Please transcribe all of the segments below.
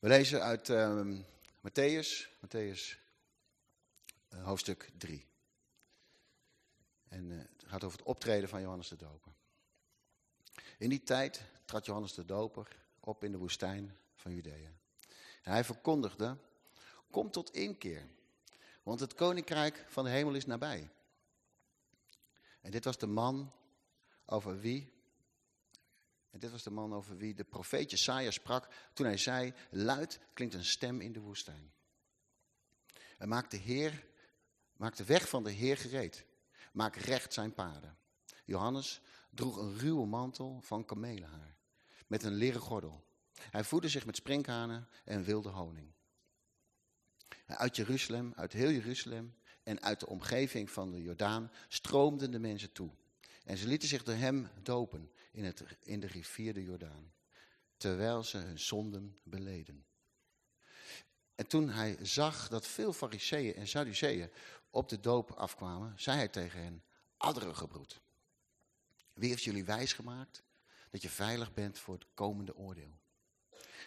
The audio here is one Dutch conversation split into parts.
We lezen uit uh, Matthäus, Matthäus uh, hoofdstuk 3. En uh, het gaat over het optreden van Johannes de Doper. In die tijd trad Johannes de Doper op in de woestijn van Judea. Hij verkondigde, kom tot inkeer, want het koninkrijk van de hemel is nabij. En dit was de man over wie, en dit was de man over wie de profeet Jesaja sprak toen hij zei, luid klinkt een stem in de woestijn. En maak de Heer, maak de weg van de Heer gereed. Maak recht zijn paden. Johannes droeg een ruwe mantel van kamelenhaar, met een leren gordel. Hij voedde zich met sprinkhanen en wilde honing. Uit Jeruzalem, uit heel Jeruzalem en uit de omgeving van de Jordaan stroomden de mensen toe. En ze lieten zich door hem dopen in, het, in de rivier de Jordaan, terwijl ze hun zonden beleden. En toen hij zag dat veel fariseeën en sadduceeën op de doop afkwamen, zei hij tegen hen, adderengebroed. Wie heeft jullie wijs gemaakt dat je veilig bent voor het komende oordeel?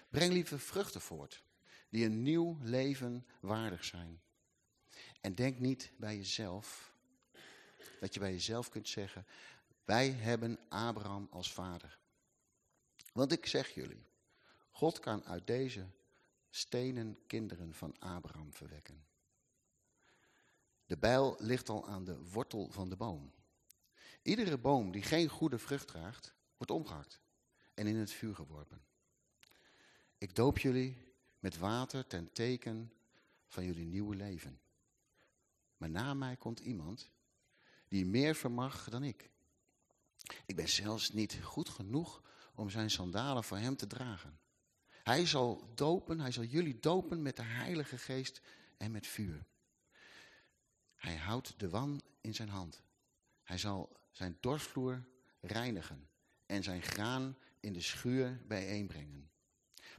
Breng lieve vruchten voort, die een nieuw leven waardig zijn. En denk niet bij jezelf, dat je bij jezelf kunt zeggen, wij hebben Abraham als vader. Want ik zeg jullie, God kan uit deze stenen kinderen van Abraham verwekken. De bijl ligt al aan de wortel van de boom. Iedere boom die geen goede vrucht draagt, wordt omgehakt en in het vuur geworpen. Ik doop jullie met water ten teken van jullie nieuwe leven. Maar na mij komt iemand die meer vermag dan ik. Ik ben zelfs niet goed genoeg om zijn sandalen voor hem te dragen. Hij zal dopen, hij zal jullie dopen met de heilige geest en met vuur. Hij houdt de wan in zijn hand. Hij zal zijn dorsvloer reinigen en zijn graan in de schuur bijeenbrengen.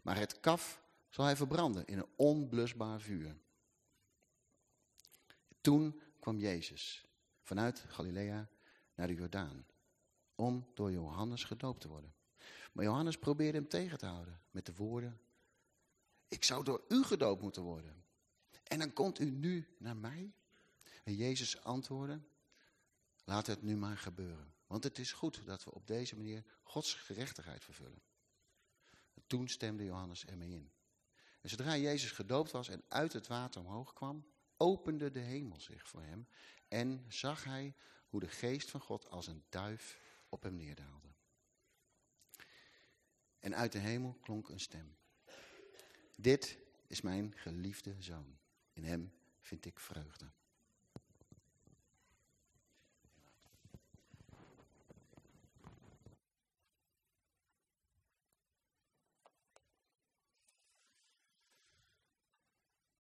Maar het kaf zal hij verbranden in een onblusbaar vuur. Toen kwam Jezus vanuit Galilea naar de Jordaan om door Johannes gedoopt te worden. Maar Johannes probeerde hem tegen te houden met de woorden, ik zou door u gedoopt moeten worden. En dan komt u nu naar mij? En Jezus antwoordde, laat het nu maar gebeuren. Want het is goed dat we op deze manier Gods gerechtigheid vervullen. toen stemde Johannes ermee in. En zodra Jezus gedoopt was en uit het water omhoog kwam, opende de hemel zich voor hem en zag hij hoe de geest van God als een duif op hem neerdaalde. En uit de hemel klonk een stem. Dit is mijn geliefde zoon. In hem vind ik vreugde.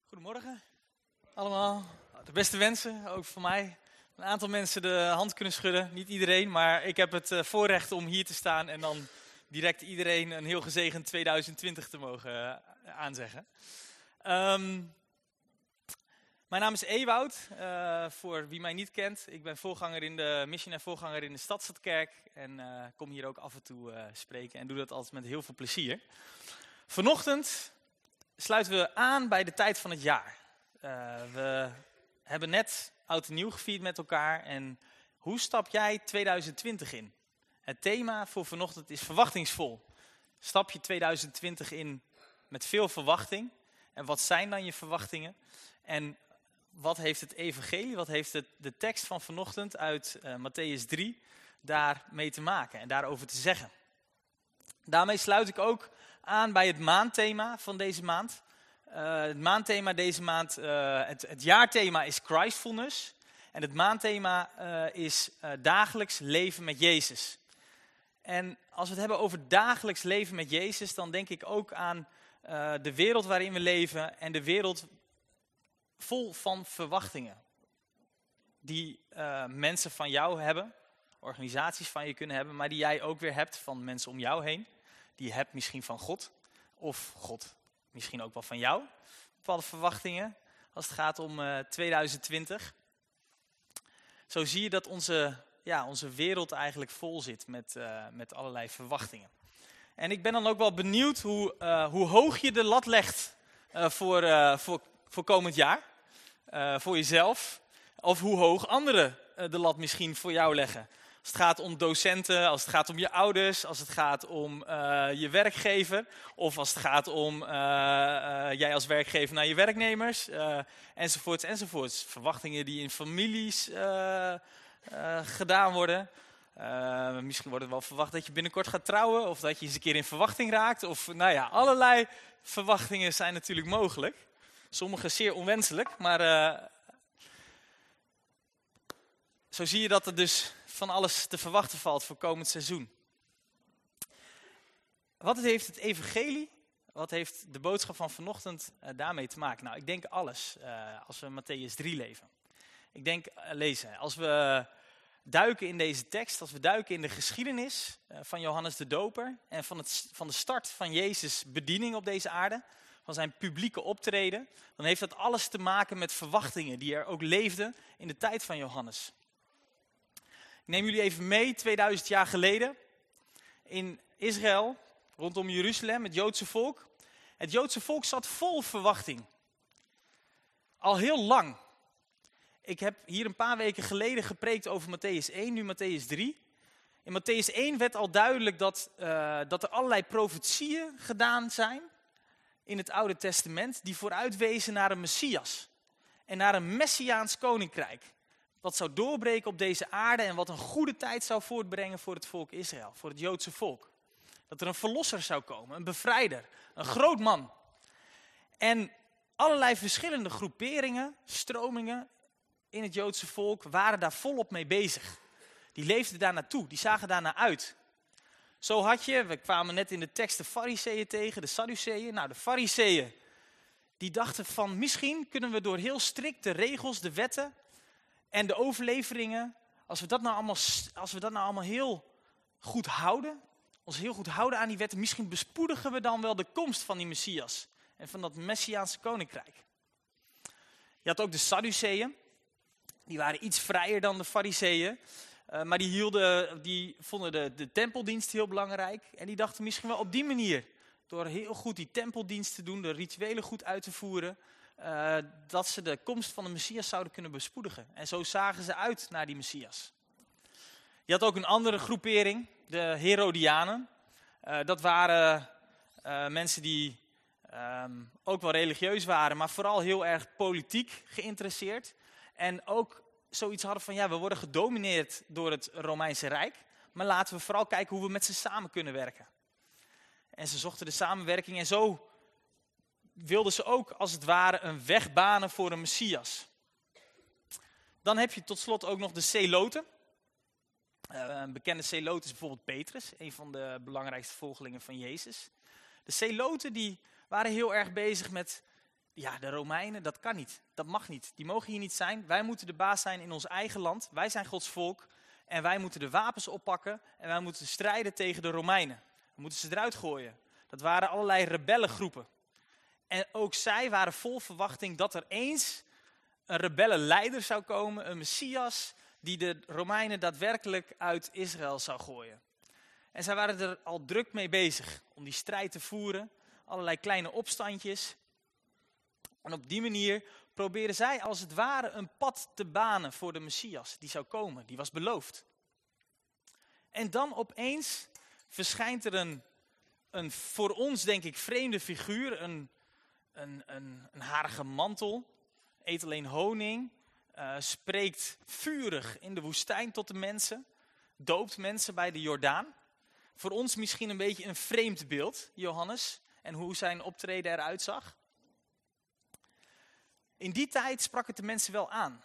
Goedemorgen allemaal. De beste wensen, ook voor mij. Een aantal mensen de hand kunnen schudden. Niet iedereen, maar ik heb het eh, voorrecht om hier te staan en dan direct iedereen een heel gezegend 2020 te mogen uh, aanzeggen. Um, mijn naam is Ewoud, uh, voor wie mij niet kent. Ik ben voorganger in de missionair voorganger in de Stadstadkerk en kom hier ook af en toe spreken en doe dat altijd met heel veel plezier. Vanochtend sluiten we aan bij de tijd van het jaar. we hebben net oud en nieuw gevierd met elkaar en hoe stap jij 2020 in? Het thema voor vanochtend is verwachtingsvol. Stap je 2020 in met veel verwachting? En wat zijn dan je verwachtingen? En wat heeft het evangelie, wat heeft het, de tekst van vanochtend uit uh, Matthäus 3 daarmee te maken en daarover te zeggen? Daarmee sluit ik ook aan bij het maandthema van deze maand. Uh, het maandthema deze maand, uh, het, het, jaarthema is Christfulness. En het maandthema uh, is dagelijks leven met Jezus. En als we het hebben over dagelijks leven met Jezus, dan denk ik ook aan de wereld waarin we leven en de wereld vol van verwachtingen. Die mensen van jou hebben, organisaties van je kunnen hebben, maar die jij ook weer hebt van mensen om jou heen. Die je hebt misschien van God, of God misschien ook wel van jou. Bepaalde verwachtingen als het gaat om uh, 2020. Zo zie je dat onze ja, onze wereld eigenlijk vol zit met, uh, met allerlei verwachtingen. En ik ben dan ook wel benieuwd hoe, uh, hoe hoog je de lat legt voor, voor, voor komend jaar. voor jezelf. Of hoe hoog anderen de lat misschien voor jou leggen. Als het gaat om docenten, als het gaat om je ouders, als het gaat om uh, je werkgever. Of als het gaat om uh, uh, jij als werkgever naar je werknemers. enzovoorts, enzovoorts. Verwachtingen die in families gedaan worden. misschien wordt het wel verwacht dat je binnenkort gaat trouwen. Of dat je eens een keer in verwachting raakt. Of nou ja, allerlei verwachtingen zijn natuurlijk mogelijk. Sommige zeer onwenselijk, maar zo zie je dat er dus van alles te verwachten valt voor komend seizoen. Wat heeft het evangelie, wat heeft de boodschap van vanochtend uh, daarmee te maken? Nou, ik denk alles, uh, als we Matthäus 3 leven. Ik denk, uh, lezen, als we duiken in deze tekst, als we duiken in de geschiedenis van Johannes de Doper en van, het, van de start van Jezus' bediening op deze aarde, van zijn publieke optreden, dan heeft dat alles te maken met verwachtingen die er ook leefden in de tijd van Johannes. Ik neem jullie even mee, 2000 jaar geleden, in Israël, rondom Jeruzalem, het Joodse volk. Het Joodse volk zat vol verwachting. Al heel lang. Ik heb hier een paar weken geleden gepreekt over Matthäus 1, nu Matthäus 3. In Matthäus 1 werd al duidelijk dat, uh, dat er allerlei profetieën gedaan zijn in het Oude Testament die vooruitwezen naar een Messias en naar een Messiaans koninkrijk wat zou doorbreken op deze aarde en wat een goede tijd zou voortbrengen voor het volk Israël, voor het Joodse volk. Dat er een verlosser zou komen, een bevrijder, een groot man. En allerlei verschillende groeperingen, stromingen in het Joodse volk waren daar volop mee bezig. Die leefden daar naartoe, die zagen daar naar uit. Zo had je, we kwamen net in de tekst de fariseeën tegen, de sadduceeën. Nou, de fariseeën, die dachten van misschien kunnen we door heel strikte regels, de wetten, en de overleveringen, als we dat nou allemaal, als we dat nou allemaal heel goed houden, ons heel goed houden aan die wetten, misschien bespoedigen we dan wel de komst van die Messias en van dat Messiaanse koninkrijk. Je had ook de Sadduceeën, die waren iets vrijer dan de Fariseeën, uh, maar die, hielden, die vonden de, de tempeldienst heel belangrijk en die dachten misschien wel op die manier, door heel goed die tempeldienst te doen, de rituelen goed uit te voeren, uh, dat ze de komst van de Messias zouden kunnen bespoedigen. En zo zagen ze uit naar die Messias. Je had ook een andere groepering, de Herodianen. Uh, dat waren uh, mensen die um, ook wel religieus waren, maar vooral heel erg politiek geïnteresseerd. En ook zoiets hadden van, ja, we worden gedomineerd door het Romeinse Rijk, maar laten we vooral kijken hoe we met ze samen kunnen werken. En ze zochten de samenwerking en zo wilden ze ook als het ware een weg banen voor een Messias. Dan heb je tot slot ook nog de Celoten. Uh, een bekende Celoot is bijvoorbeeld Petrus, een van de belangrijkste volgelingen van Jezus. De Celoten die waren heel erg bezig met, ja de Romeinen, dat kan niet, dat mag niet. Die mogen hier niet zijn, wij moeten de baas zijn in ons eigen land, wij zijn Gods volk. En wij moeten de wapens oppakken en wij moeten strijden tegen de Romeinen. We moeten ze eruit gooien. Dat waren allerlei rebellengroepen. En ook zij waren vol verwachting dat er eens een rebellenleider zou komen, een Messias, die de Romeinen daadwerkelijk uit Israël zou gooien. En zij waren er al druk mee bezig om die strijd te voeren, allerlei kleine opstandjes. En op die manier proberen zij als het ware een pad te banen voor de Messias die zou komen, die was beloofd. En dan opeens verschijnt er een, een voor ons denk ik vreemde figuur, een, een, een, een harige mantel, eet alleen honing, uh, spreekt vurig in de woestijn tot de mensen, doopt mensen bij de Jordaan. Voor ons misschien een beetje een vreemd beeld, Johannes, en hoe zijn optreden eruit zag. In die tijd sprak het de mensen wel aan.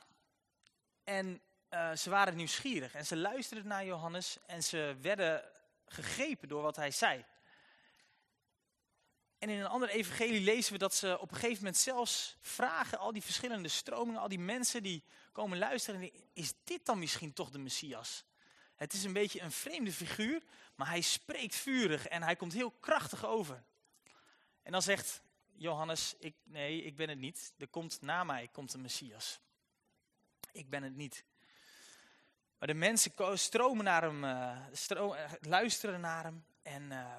En uh, ze waren nieuwsgierig en ze luisterden naar Johannes en ze werden gegrepen door wat hij zei. En in een ander evangelie lezen we dat ze op een gegeven moment zelfs vragen, al die verschillende stromingen, al die mensen die komen luisteren. Is dit dan misschien toch de Messias? Het is een beetje een vreemde figuur, maar hij spreekt vurig en hij komt heel krachtig over. En dan zegt Johannes, ik, nee, ik ben het niet. Er komt na mij komt de Messias. Ik ben het niet. Maar de mensen stromen naar hem, uh, luisteren naar hem en... Uh,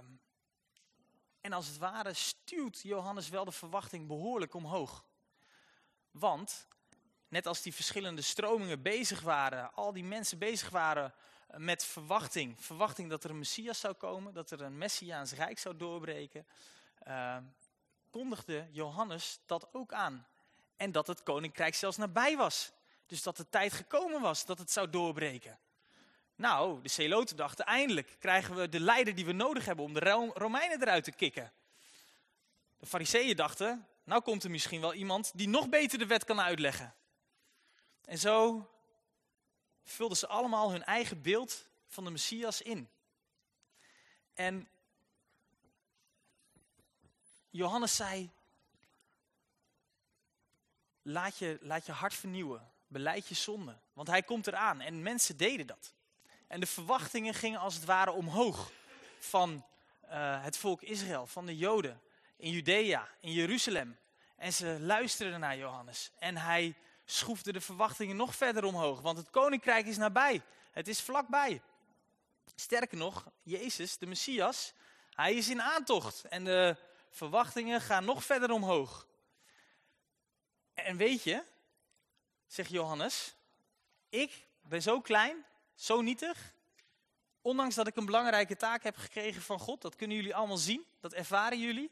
En als het ware stuwt Johannes wel de verwachting behoorlijk omhoog. Want, net als die verschillende stromingen bezig waren, al die mensen bezig waren met verwachting. Verwachting dat er een Messias zou komen, dat er een Messiaans Rijk zou doorbreken. Uh, kondigde Johannes dat ook aan. En dat het koninkrijk zelfs nabij was. Dus dat de tijd gekomen was dat het zou doorbreken. Nou, de Zeloten dachten, eindelijk krijgen we de leider die we nodig hebben om de Romeinen eruit te kicken. De Fariseeën dachten, nou komt er misschien wel iemand die nog beter de wet kan uitleggen. En zo vulden ze allemaal hun eigen beeld van de Messias in. En Johannes zei, laat je, laat je hart vernieuwen, beleid je zonde. Want hij komt eraan en mensen deden dat. En de verwachtingen gingen als het ware omhoog van uh, het volk Israël, van de Joden in Judea, in Jeruzalem. En ze luisterden naar Johannes. En hij schroefde de verwachtingen nog verder omhoog, want het koninkrijk is nabij. Het is vlakbij. Sterker nog, Jezus, de Messias, hij is in aantocht. En de verwachtingen gaan nog verder omhoog. En weet je, zegt Johannes, ik ben zo klein, zo nietig, ondanks dat ik een belangrijke taak heb gekregen van God, dat kunnen jullie allemaal zien, dat ervaren jullie.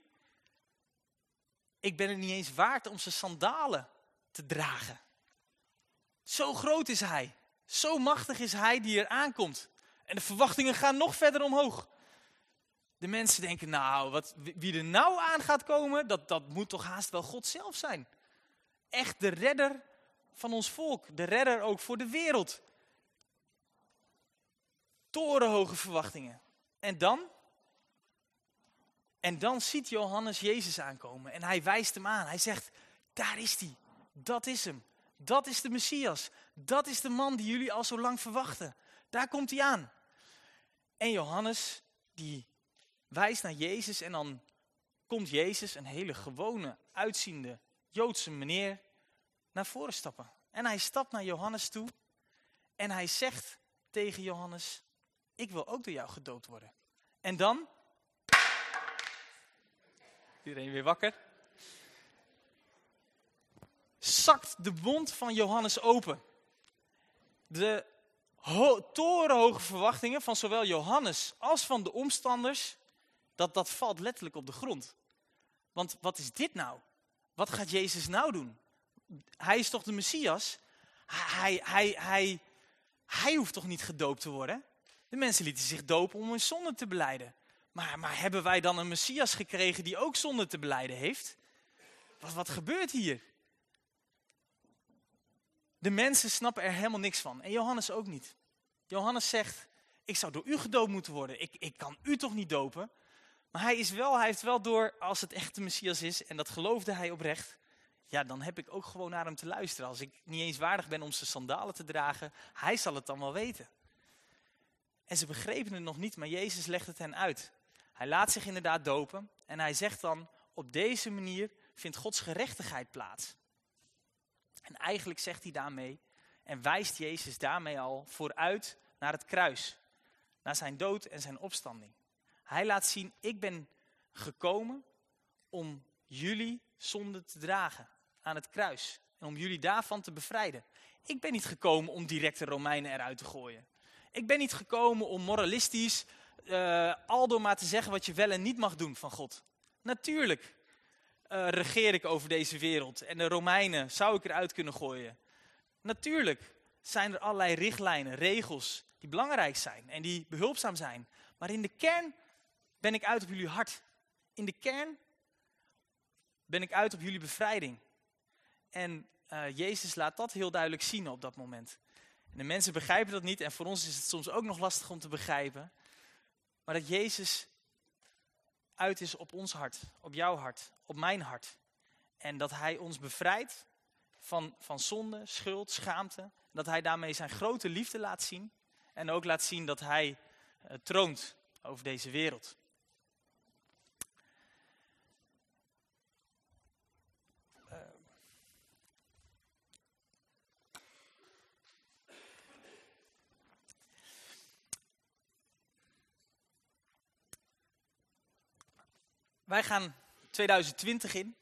Ik ben het niet eens waard om zijn sandalen te dragen. Zo groot is hij. Zo machtig is hij die er aankomt. En de verwachtingen gaan nog verder omhoog. De mensen denken, nou, wat, wie er nou aan gaat komen, dat, dat moet toch haast wel God zelf zijn. Echt de redder van ons volk. De redder ook voor de wereld. Torenhoge verwachtingen. En dan? En dan ziet Johannes Jezus aankomen en hij wijst hem aan. Hij zegt, daar is hij. Dat is hem. Dat is de Messias. Dat is de man die jullie al zo lang verwachten. Daar komt hij aan. En Johannes, die wijst naar Jezus en dan komt Jezus, een hele gewone, uitziende Joodse meneer, naar voren stappen. En hij stapt naar Johannes toe en hij zegt tegen Johannes, ik wil ook door jou gedoopt worden. En dan, iedereen weer wakker, zakt de mond van Johannes open. De torenhoge verwachtingen van zowel Johannes als van de omstanders, dat, dat valt letterlijk op de grond. Want wat is dit nou? Wat gaat Jezus nou doen? Hij is toch de Messias? Hij, hij, hij, hij hoeft toch niet gedoopt te worden? De mensen lieten zich dopen om hun zonde te beleiden. Maar, maar hebben wij dan een Messias gekregen die ook zonde te beleiden heeft? Wat, wat gebeurt hier? De mensen snappen er helemaal niks van. En Johannes ook niet. Johannes zegt, ik zou door u gedoopt moeten worden. Ik, ik kan u toch niet dopen? Maar hij, is wel, hij heeft wel door, als het echt de Messias is, en dat geloofde hij oprecht, ja, dan heb ik ook gewoon naar hem te luisteren. Als ik niet eens waardig ben om zijn sandalen te dragen, hij zal het dan wel weten. En ze begrepen het nog niet, maar Jezus legt het hen uit. Hij laat zich inderdaad dopen en hij zegt dan, op deze manier vindt Gods gerechtigheid plaats. En eigenlijk zegt hij daarmee, en wijst Jezus daarmee al vooruit naar het kruis. Naar zijn dood en zijn opstanding. Hij laat zien, ik ben gekomen om jullie zonde te dragen aan het kruis. En om jullie daarvan te bevrijden. Ik ben niet gekomen om direct de Romeinen eruit te gooien. Ik ben niet gekomen om moralistisch uh, aldoor maar te zeggen wat je wel en niet mag doen van God. Natuurlijk uh, regeer ik over deze wereld en de Romeinen zou ik eruit kunnen gooien. Natuurlijk zijn er allerlei richtlijnen, regels die belangrijk zijn en die behulpzaam zijn. Maar in de kern ben ik uit op jullie hart. In de kern ben ik uit op jullie bevrijding. En uh, Jezus laat dat heel duidelijk zien op dat moment. En de mensen begrijpen dat niet en voor ons is het soms ook nog lastig om te begrijpen. Maar dat Jezus uit is op ons hart, op jouw hart, op mijn hart. En dat hij ons bevrijdt van, van zonde, schuld, schaamte. Dat hij daarmee zijn grote liefde laat zien. En ook laat zien dat hij uh, troont over deze wereld. Wij gaan 2020 in.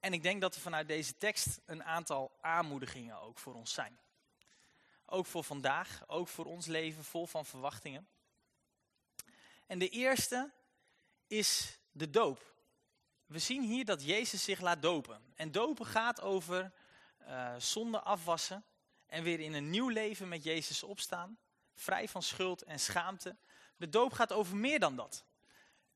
En ik denk dat er vanuit deze tekst een aantal aanmoedigingen ook voor ons zijn. Ook voor vandaag, ook voor ons leven vol van verwachtingen. En de eerste is de doop. We zien hier dat Jezus zich laat dopen. En dopen gaat over uh, zonde afwassen en weer in een nieuw leven met Jezus opstaan. Vrij van schuld en schaamte. De doop gaat over meer dan dat.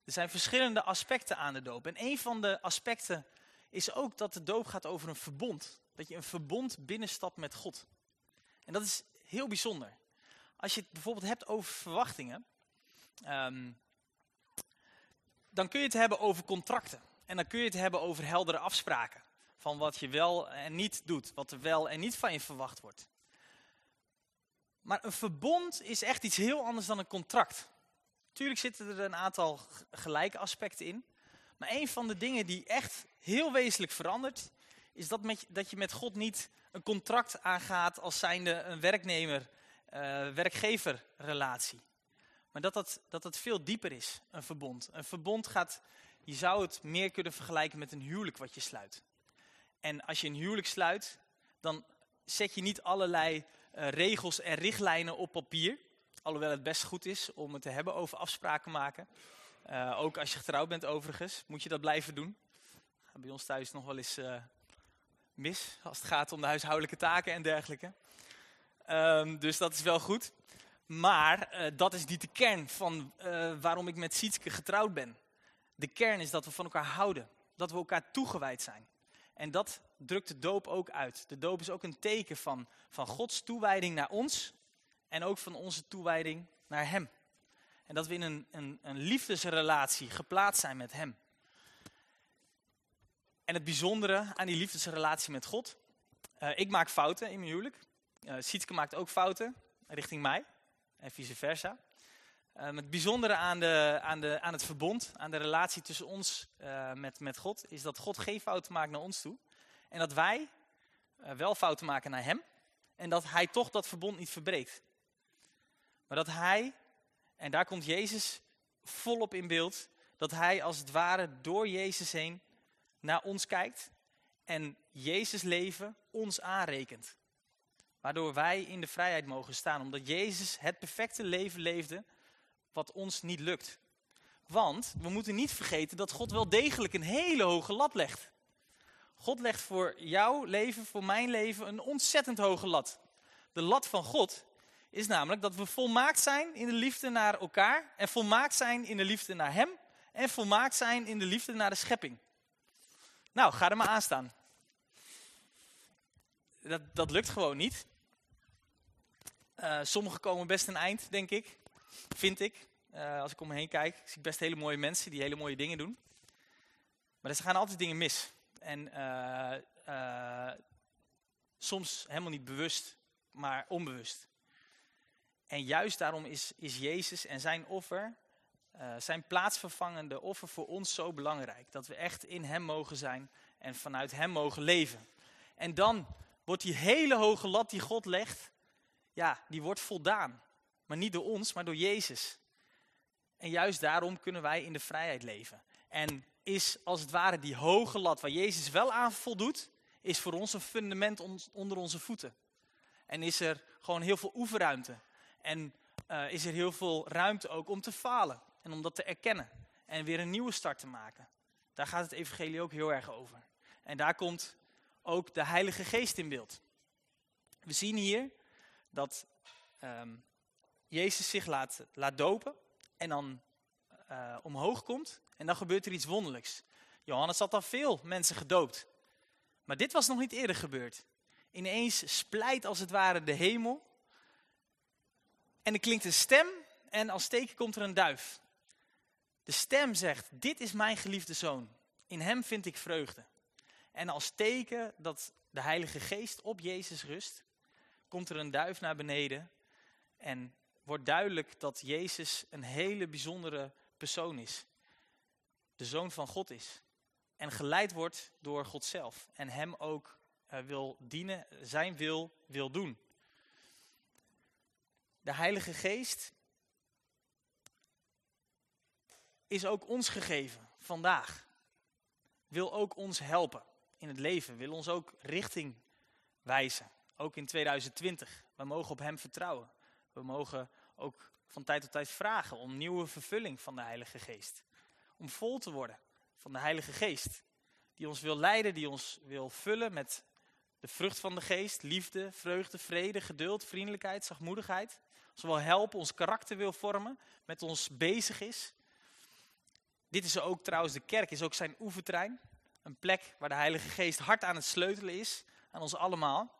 Er zijn verschillende aspecten aan de doop. En een van de aspecten is ook dat de doop gaat over een verbond. Dat je een verbond binnenstapt met God. En dat is heel bijzonder. Als je het bijvoorbeeld hebt over verwachtingen, um, dan kun je het hebben over contracten. En dan kun je het hebben over heldere afspraken. Van wat je wel en niet doet, wat er wel en niet van je verwacht wordt. Maar een verbond is echt iets heel anders dan een contract. Tuurlijk zitten er een aantal gelijke aspecten in. Maar een van de dingen die echt heel wezenlijk verandert, is dat, met, dat je met God niet een contract aangaat als zijnde een werknemer-werkgever uh, relatie. Maar dat dat, dat dat veel dieper is, een verbond. Een verbond gaat, je zou het meer kunnen vergelijken met een huwelijk wat je sluit. En als je een huwelijk sluit, dan zet je niet allerlei uh, regels en richtlijnen op papier. Alhoewel het best goed is om het te hebben over afspraken maken. Uh, ook als je getrouwd bent overigens, moet je dat blijven doen. Bij ons thuis nog wel eens uh, mis, als het gaat om de huishoudelijke taken en dergelijke. Um, dus dat is wel goed. Maar uh, dat is niet de kern van waarom ik met Sietske getrouwd ben. De kern is dat we van elkaar houden. Dat we elkaar toegewijd zijn. En dat drukt de doop ook uit. De doop is ook een teken van, van Gods toewijding naar ons. En ook van onze toewijding naar Hem. En dat we in een, een, een liefdesrelatie geplaatst zijn met Hem. En het bijzondere aan die liefdesrelatie met God. Uh, ik maak fouten in mijn huwelijk. Uh, Sietske maakt ook fouten richting mij. En vice versa. Uh, het bijzondere aan, de, aan, de, aan het verbond, aan de relatie tussen ons met, met God, is dat God geen fouten maakt naar ons toe. En dat wij wel fouten maken naar Hem. En dat Hij toch dat verbond niet verbreekt. Maar dat Hij en daar komt Jezus volop in beeld. Dat hij als het ware door Jezus heen naar ons kijkt. En Jezus leven ons aanrekent. Waardoor wij in de vrijheid mogen staan. Omdat Jezus het perfecte leven leefde wat ons niet lukt. Want we moeten niet vergeten dat God wel degelijk een hele hoge lat legt. God legt voor jouw leven, voor mijn leven, een ontzettend hoge lat. De lat van God is namelijk dat we volmaakt zijn in de liefde naar elkaar en volmaakt zijn in de liefde naar Hem en volmaakt zijn in de liefde naar de schepping. Nou, ga er maar aan staan. Dat, dat lukt gewoon niet. Uh, sommigen komen best een eind, denk ik. Vind ik. Uh, als ik om me heen kijk, zie ik best hele mooie mensen die hele mooie dingen doen. Maar er gaan altijd dingen mis. En uh, soms helemaal niet bewust, maar onbewust. En juist daarom is, is Jezus en zijn offer, uh, zijn plaatsvervangende offer voor ons zo belangrijk. Dat we echt in hem mogen zijn en vanuit hem mogen leven. En dan wordt die hele hoge lat die God legt, ja, die wordt voldaan. Maar niet door ons, maar door Jezus. En juist daarom kunnen wij in de vrijheid leven. En is als het ware die hoge lat waar Jezus wel aan voldoet, is voor ons een fundament onder onze voeten. En is er gewoon heel veel oefenruimte. En uh, is er heel veel ruimte ook om te falen. En om dat te erkennen. En weer een nieuwe start te maken. Daar gaat het evangelie ook heel erg over. En daar komt ook de Heilige Geest in beeld. We zien hier dat um, Jezus zich laat, laat dopen. En dan uh, omhoog komt. En dan gebeurt er iets wonderlijks. Johannes had al veel mensen gedoopt. Maar dit was nog niet eerder gebeurd. Ineens splijt als het ware de hemel en er klinkt een stem en als teken komt er een duif. De stem zegt, dit is mijn geliefde zoon. In hem vind ik vreugde. En als teken dat de Heilige Geest op Jezus rust, komt er een duif naar beneden. En wordt duidelijk dat Jezus een hele bijzondere persoon is. De zoon van God is. En geleid wordt door God zelf. En hem ook uh, wil dienen, zijn wil wil doen. De Heilige Geest is ook ons gegeven vandaag. Wil ook ons helpen in het leven, wil ons ook richting wijzen. Ook in 2020. We mogen op Hem vertrouwen. We mogen ook van tijd tot tijd vragen om nieuwe vervulling van de Heilige Geest. Om vol te worden van de Heilige Geest. Die ons wil leiden, die ons wil vullen met de vrucht van de Geest. Liefde, vreugde, vrede, geduld, vriendelijkheid, zachtmoedigheid. Ons wil helpen, ons karakter wil vormen, met ons bezig is. Dit is ook trouwens, de kerk is ook zijn oefenterrein. Een plek waar de Heilige Geest hard aan het sleutelen is, aan ons allemaal.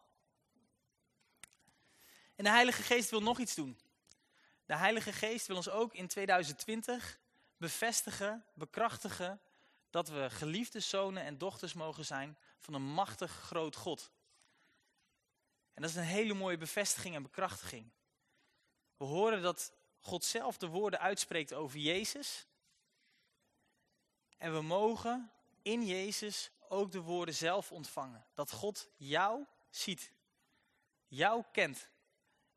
En de Heilige Geest wil nog iets doen. De Heilige Geest wil ons ook in 2020 bevestigen, bekrachtigen dat we geliefde zonen en dochters mogen zijn van een machtig groot God. En dat is een hele mooie bevestiging en bekrachtiging. We horen dat God zelf de woorden uitspreekt over Jezus. En we mogen in Jezus ook de woorden zelf ontvangen. Dat God jou ziet, jou kent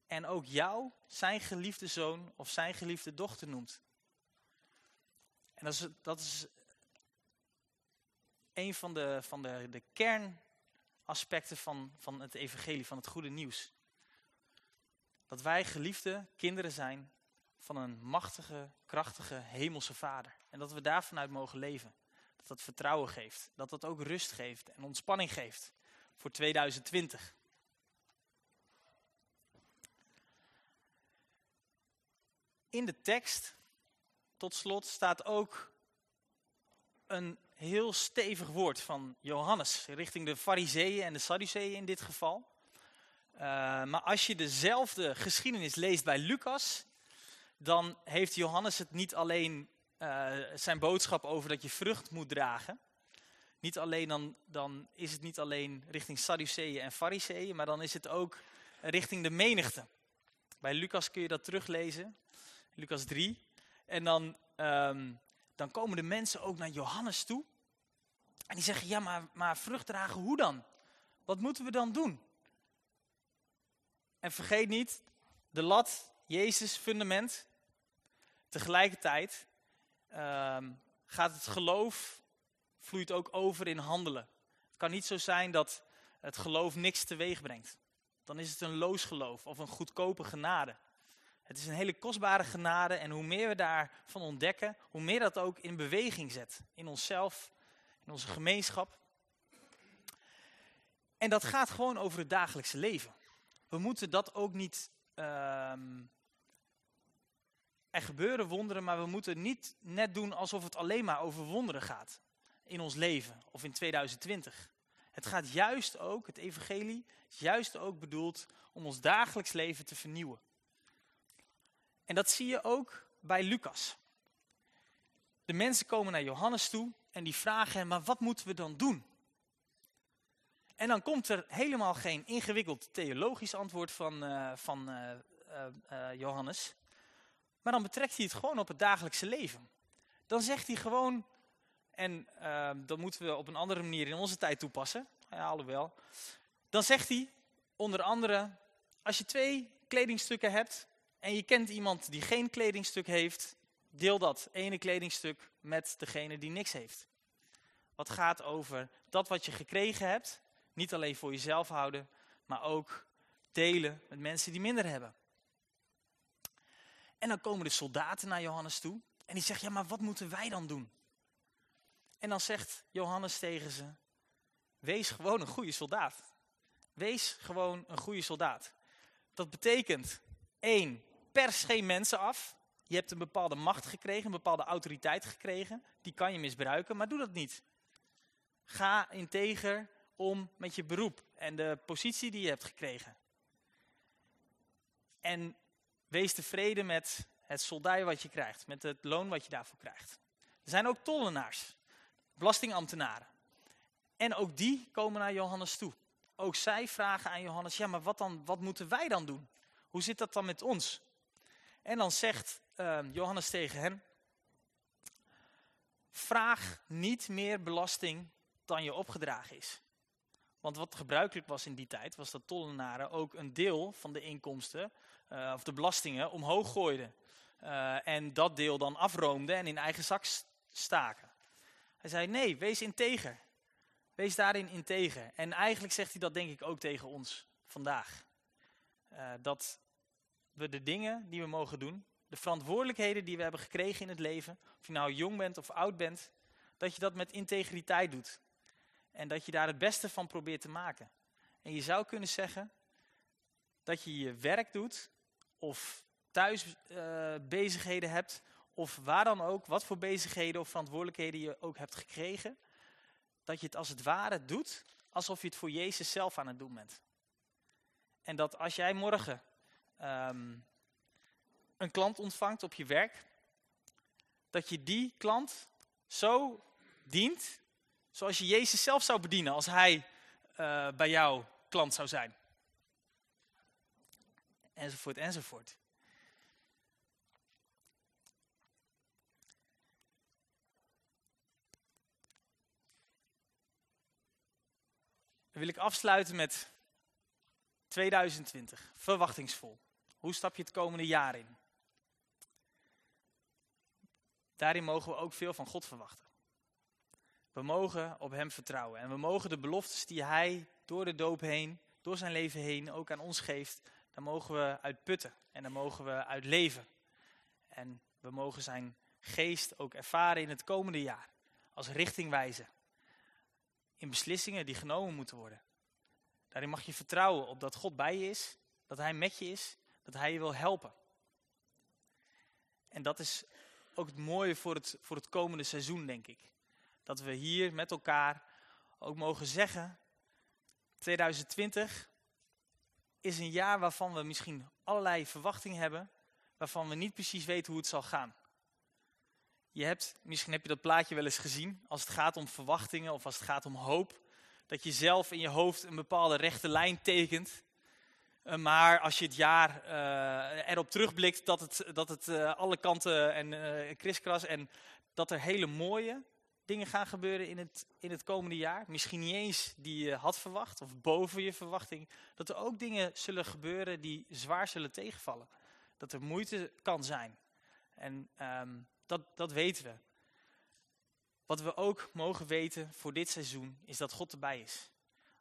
en ook jou zijn geliefde zoon of zijn geliefde dochter noemt. En dat is, dat is een van de, van de, de kernaspecten van, van het evangelie, van het goede nieuws. Dat wij geliefde kinderen zijn van een machtige, krachtige hemelse vader. En dat we daar vanuit mogen leven. Dat dat vertrouwen geeft. Dat dat ook rust geeft en ontspanning geeft voor 2020. In de tekst, tot slot, staat ook een heel stevig woord van Johannes richting de fariseeën en de sadduceeën in dit geval. Uh, maar als je dezelfde geschiedenis leest bij Lucas, dan heeft Johannes het niet alleen uh, zijn boodschap over dat je vrucht moet dragen. Niet alleen dan, dan is het niet alleen richting Sadduceeën en Fariseeën, maar dan is het ook richting de menigte. Bij Lucas kun je dat teruglezen, Lucas 3. En dan, um, dan komen de mensen ook naar Johannes toe. En die zeggen, ja, maar, maar vrucht dragen, hoe dan? Wat moeten we dan doen? En vergeet niet, de lat, Jezus, fundament. Tegelijkertijd um, gaat het geloof, vloeit ook over in handelen. Het kan niet zo zijn dat het geloof niks teweeg brengt. Dan is het een loos geloof of een goedkope genade. Het is een hele kostbare genade en hoe meer we daarvan ontdekken, hoe meer dat ook in beweging zet. In onszelf, in onze gemeenschap. En dat gaat gewoon over het dagelijkse leven. We moeten dat ook niet... Uh, er gebeuren wonderen, maar we moeten niet net doen alsof het alleen maar over wonderen gaat. In ons leven of in 2020. Het gaat juist ook, het evangelie, is juist ook bedoeld om ons dagelijks leven te vernieuwen. En dat zie je ook bij Lucas. De mensen komen naar Johannes toe en die vragen hem, maar wat moeten we dan doen? En dan komt er helemaal geen ingewikkeld theologisch antwoord van, uh, van uh, uh, Johannes. Maar dan betrekt hij het gewoon op het dagelijkse leven. Dan zegt hij gewoon, en dat moeten we op een andere manier in onze tijd toepassen. Ja, alhoewel. Dan zegt hij onder andere, als je twee kledingstukken hebt en je kent iemand die geen kledingstuk heeft, deel dat ene kledingstuk met degene die niks heeft. Wat gaat over dat wat je gekregen hebt, niet alleen voor jezelf houden, maar ook delen met mensen die minder hebben. En dan komen de soldaten naar Johannes toe en die zeggen, ja maar wat moeten wij dan doen? En dan zegt Johannes tegen ze, wees gewoon een goede soldaat. Wees gewoon een goede soldaat. Dat betekent, één, pers geen mensen af. Je hebt een bepaalde macht gekregen, een bepaalde autoriteit gekregen. Die kan je misbruiken, maar doe dat niet. Ga integer om met je beroep en de positie die je hebt gekregen. En wees tevreden met het soldij wat je krijgt, met het loon wat je daarvoor krijgt. Er zijn ook tollenaars, belastingambtenaren. En ook die komen naar Johannes toe. Ook zij vragen aan Johannes, ja maar wat, dan, wat moeten wij dan doen? Hoe zit dat dan met ons? En dan zegt uh, Johannes tegen hen, vraag niet meer belasting dan je opgedragen is. Want wat gebruikelijk was in die tijd, was dat tollenaren ook een deel van de inkomsten, uh, of de belastingen, omhoog gooiden. eh, en dat deel dan afroomden en in eigen zak staken. Hij zei, nee, wees integer. Wees daarin integer. En eigenlijk zegt hij dat denk ik ook tegen ons vandaag. Uh, dat we de dingen die we mogen doen, de verantwoordelijkheden die we hebben gekregen in het leven, of je nou jong bent of oud bent, dat je dat met integriteit doet. En dat je daar het beste van probeert te maken. En je zou kunnen zeggen dat je je werk doet, of thuis uh, bezigheden hebt, of waar dan ook, wat voor bezigheden of verantwoordelijkheden je ook hebt gekregen, dat je het als het ware doet alsof je het voor Jezus zelf aan het doen bent. En dat als jij morgen um, een klant ontvangt op je werk, dat je die klant zo dient zoals je Jezus zelf zou bedienen als hij uh, bij jou klant zou zijn. Enzovoort, enzovoort. Dan wil ik afsluiten met 2020. Verwachtingsvol. Hoe stap je het komende jaar in? Daarin mogen we ook veel van God verwachten. We mogen op Hem vertrouwen. En we mogen de beloftes die Hij door de doop heen, door zijn leven heen, ook aan ons geeft, daar mogen we uit putten. En daar mogen we uit leven. En we mogen zijn geest ook ervaren in het komende jaar. Als richtingwijzer. In beslissingen die genomen moeten worden. Daarin mag je vertrouwen op dat God bij je is, dat Hij met je is, dat Hij je wil helpen. En dat is ook het mooie voor het, voor het komende seizoen, denk ik. Dat we hier met elkaar ook mogen zeggen, 2020 is een jaar waarvan we misschien allerlei verwachtingen hebben, waarvan we niet precies weten hoe het zal gaan. Je hebt, misschien heb je dat plaatje wel eens gezien, als het gaat om verwachtingen of als het gaat om hoop, dat je zelf in je hoofd een bepaalde rechte lijn tekent. Eh, maar als je het jaar uh, erop terugblikt dat het, dat het uh, alle kanten en uh, kriskras en dat er hele mooie dingen gaan gebeuren in het, in het komende jaar. Misschien niet eens die je had verwacht of boven je verwachting. Dat er ook dingen zullen gebeuren die zwaar zullen tegenvallen. Dat er moeite kan zijn. En um, dat, dat weten we. Wat we ook mogen weten voor dit seizoen is dat God erbij is.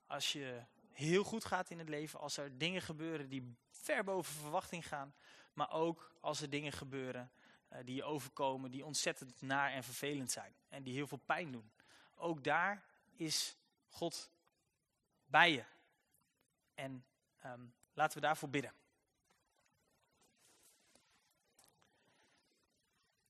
Als je heel goed gaat in het leven, als er dingen gebeuren die ver boven verwachting gaan, maar ook als er dingen gebeuren die je overkomen, die ontzettend naar en vervelend zijn en die heel veel pijn doen. Ook daar is God bij je. En um, laten we daarvoor bidden.